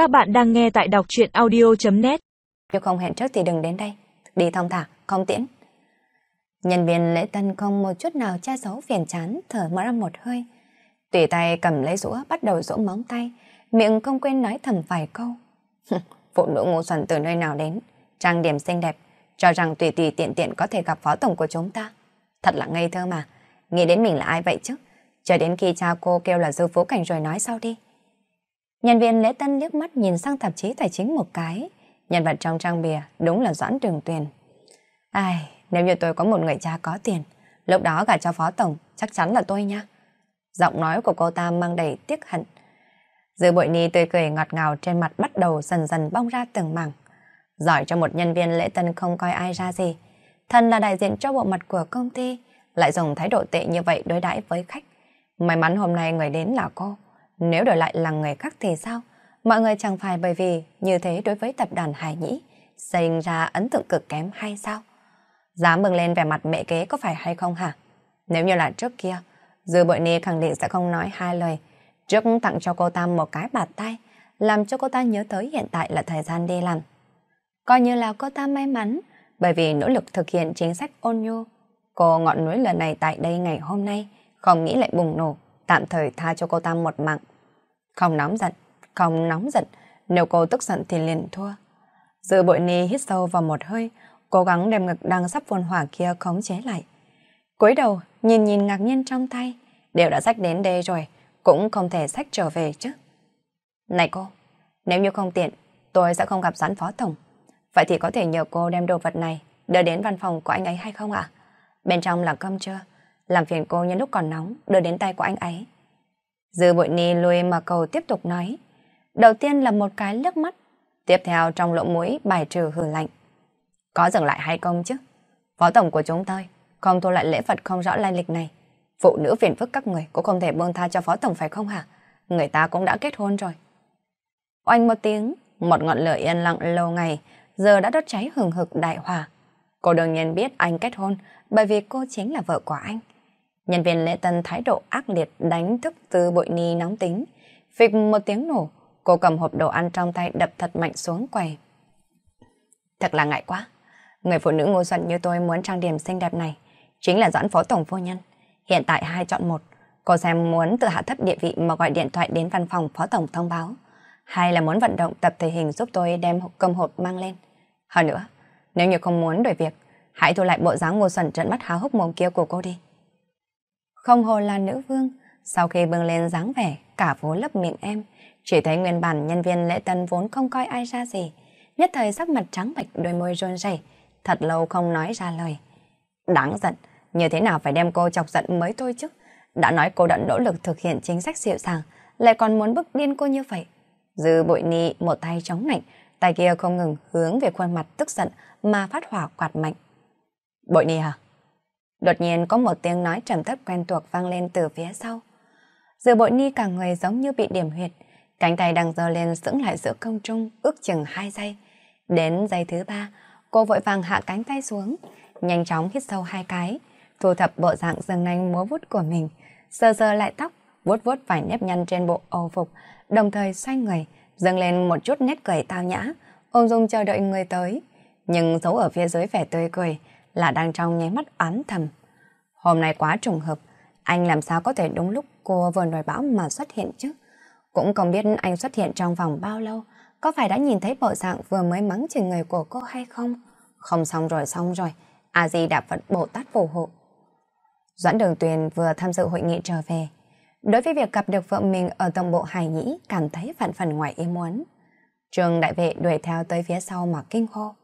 Các bạn đang nghe tại đọc truyện audio.net Nếu không hẹn trước thì đừng đến đây. Đi thông thả, không tiễn. Nhân viên lễ tân không một chút nào che giấu phiền chán, thở mở ra một hơi. Tùy tay cầm lấy rũa, bắt đầu rũ móng tay, miệng không quên nói thầm vài câu. Phụ nữ ngu xuẩn từ nơi nào đến, trang điểm xinh đẹp, cho rằng tùy tùy tiện tiện có thể gặp phó tổng của chúng ta. Thật là ngây thơ mà, nghĩ đến mình là ai vậy chứ? Chờ đến khi cha cô kêu là dư phố cảnh rồi nói sau đi. Nhân viên lễ tân liếc mắt nhìn sang tạp chí tài chính một cái. Nhân vật trong trang bìa đúng là Doãn Trường Tuyền. Ai, nếu như tôi có một người cha có tiền, lúc đó gả cho phó tổng chắc chắn là tôi nha. Giọng nói của cô ta mang đầy tiếc hận. Dư bội ni tươi cười ngọt ngào trên mặt bắt đầu dần dần bong ra từng mảng. Giỏi cho một nhân viên lễ tân không coi ai ra gì. Thân là đại diện cho bộ mặt của công ty, lại dùng thái độ tệ như vậy đối đãi với khách. May mắn hôm nay người đến là cô. Nếu đổi lại là người khác thì sao? Mọi người chẳng phải bởi vì như thế đối với tập đoàn Hải Nhĩ sinh ra ấn tượng cực kém hay sao? Dám bừng lên vẻ mặt mẹ kế có phải hay không hả? Nếu như là trước kia, Dư Bội Ni khẳng định sẽ không nói hai lời. Trước tặng cho cô ta một cái bạt tay, làm cho cô ta nhớ tới hiện tại là thời gian đi làm. Coi như là cô ta may mắn, bởi vì nỗ lực thực hiện chính sách ôn nhu. Cô ngọn núi lần này tại đây ngày hôm nay, không nghĩ lại bùng nổ, tạm thời tha cho cô ta một mạng. Không nóng giận, không nóng giận, nếu cô tức giận thì liền thua. Dự bội ni hít sâu vào một hơi, cố gắng đem ngực đang sắp phun hỏa kia khống chế lại. cúi đầu, nhìn nhìn ngạc nhiên trong tay, đều đã sách đến đây rồi, cũng không thể sách trở về chứ. Này cô, nếu như không tiện, tôi sẽ không gặp doãn phó tổng. Vậy thì có thể nhờ cô đem đồ vật này đưa đến văn phòng của anh ấy hay không ạ? Bên trong là cơm trưa, làm phiền cô nhân lúc còn nóng đưa đến tay của anh ấy. Dư bội ni lùi mà cầu tiếp tục nói. Đầu tiên là một cái lướt mắt, tiếp theo trong lỗ mũi bài trừ hừ lạnh. Có dừng lại hay không chứ? Phó tổng của chúng tôi không thu lại lễ vật không rõ lai lịch này. Phụ nữ phiền phức các người cũng không thể buông tha cho phó tổng phải không hả? Người ta cũng đã kết hôn rồi. Oanh một tiếng, một ngọn lửa yên lặng lâu ngày, giờ đã đốt cháy hừng hực đại hỏa. Cô đương nhiên biết anh kết hôn bởi vì cô chính là vợ của anh. Nhân viên lễ tân thái độ ác liệt đánh thức từ bội ni nóng tính. Phịch một tiếng nổ, cô cầm hộp đồ ăn trong tay đập thật mạnh xuống quầy. Thật là ngại quá. Người phụ nữ ngu xuẩn như tôi muốn trang điểm xinh đẹp này chính là doãn phó tổng phu nhân. Hiện tại hai chọn một. Cô xem muốn tự hạ thấp địa vị mà gọi điện thoại đến văn phòng phó tổng thông báo. Hay là muốn vận động tập thể hình giúp tôi đem cầm hộp mang lên. Hơn nữa, nếu như không muốn đổi việc, hãy thu lại bộ dáng ngu xuẩn trận mắt háo hốc mồm kia của cô đi. Không hồ là nữ vương, sau khi bưng lên dáng vẻ, cả phố lấp miệng em, chỉ thấy nguyên bản nhân viên lễ tân vốn không coi ai ra gì. Nhất thời sắc mặt trắng bệch đôi môi rôn rẩy, thật lâu không nói ra lời. Đáng giận, như thế nào phải đem cô chọc giận mới thôi chứ. Đã nói cô đã nỗ lực thực hiện chính sách dịu dàng, lại còn muốn bức điên cô như vậy. Dư bội ni một tay chống nạnh, tay kia không ngừng hướng về khuôn mặt tức giận mà phát hỏa quạt mạnh. Bội ni à? Đột nhiên có một tiếng nói trầm thấp quen thuộc vang lên từ phía sau. Dự bội ni cả người giống như bị điểm huyệt, cánh tay đang giơ lên sững lại giữa không trung ước chừng hai giây. Đến giây thứ ba, cô vội vàng hạ cánh tay xuống, nhanh chóng hít sâu hai cái, thu thập bộ dạng dâng nanh múa vút của mình, sờ sờ lại tóc, vuốt vuốt vài nếp nhăn trên bộ âu phục, đồng thời xoay người, dâng lên một chút nét cười tao nhã, ôm dung chờ đợi người tới. Nhưng giấu ở phía dưới vẻ tươi cười, là đang trong nháy mắt oán thầm. Hôm nay quá trùng hợp, anh làm sao có thể đúng lúc cô vừa nổi bão mà xuất hiện chứ? Cũng không biết anh xuất hiện trong vòng bao lâu, có phải đã nhìn thấy bộ dạng vừa mới mắng chửi người của cô hay không? Không xong rồi xong rồi, a di đã phật bồ tát phù hộ. Doãn Đường Tuyền vừa tham dự hội nghị trở về. Đối với việc gặp được vợ mình ở tổng bộ Hải Nhĩ cảm thấy phản phần ngoài ý muốn. Trường đại vệ đuổi theo tới phía sau mà kinh hô.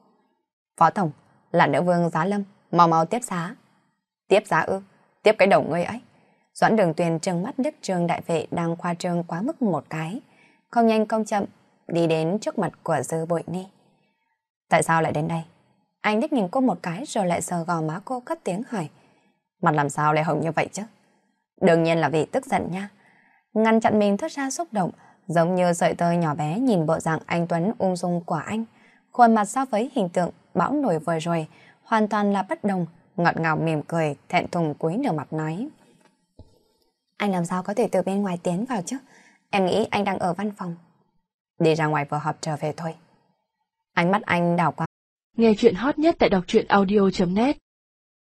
Phó Tổng, là nữ vương giá lâm, mau mau tiếp giá. Tiếp giá ư, tiếp cái đầu ngươi ấy. Doãn đường tuyền trừng mắt đức trường đại vệ đang khoa trương quá mức một cái. Không nhanh không chậm, đi đến trước mặt của dư bội ni. Tại sao lại đến đây? Anh đích nhìn cô một cái rồi lại sờ gò má cô cất tiếng hỏi. Mặt làm sao lại hồng như vậy chứ? Đương nhiên là vì tức giận nha. Ngăn chặn mình thoát ra xúc động, giống như sợi tơ nhỏ bé nhìn bộ dạng anh Tuấn ung dung của anh. Khuôn mặt so với hình tượng bão nổi vừa rồi, hoàn toàn là bất đồng, ngọt ngào mỉm cười, thẹn thùng cúi nửa mặt nói. Anh làm sao có thể từ bên ngoài tiến vào chứ? Em nghĩ anh đang ở văn phòng. Đi ra ngoài vừa họp trở về thôi. Ánh mắt anh đảo qua. Nghe chuyện hot nhất tại đọc truyện audio.net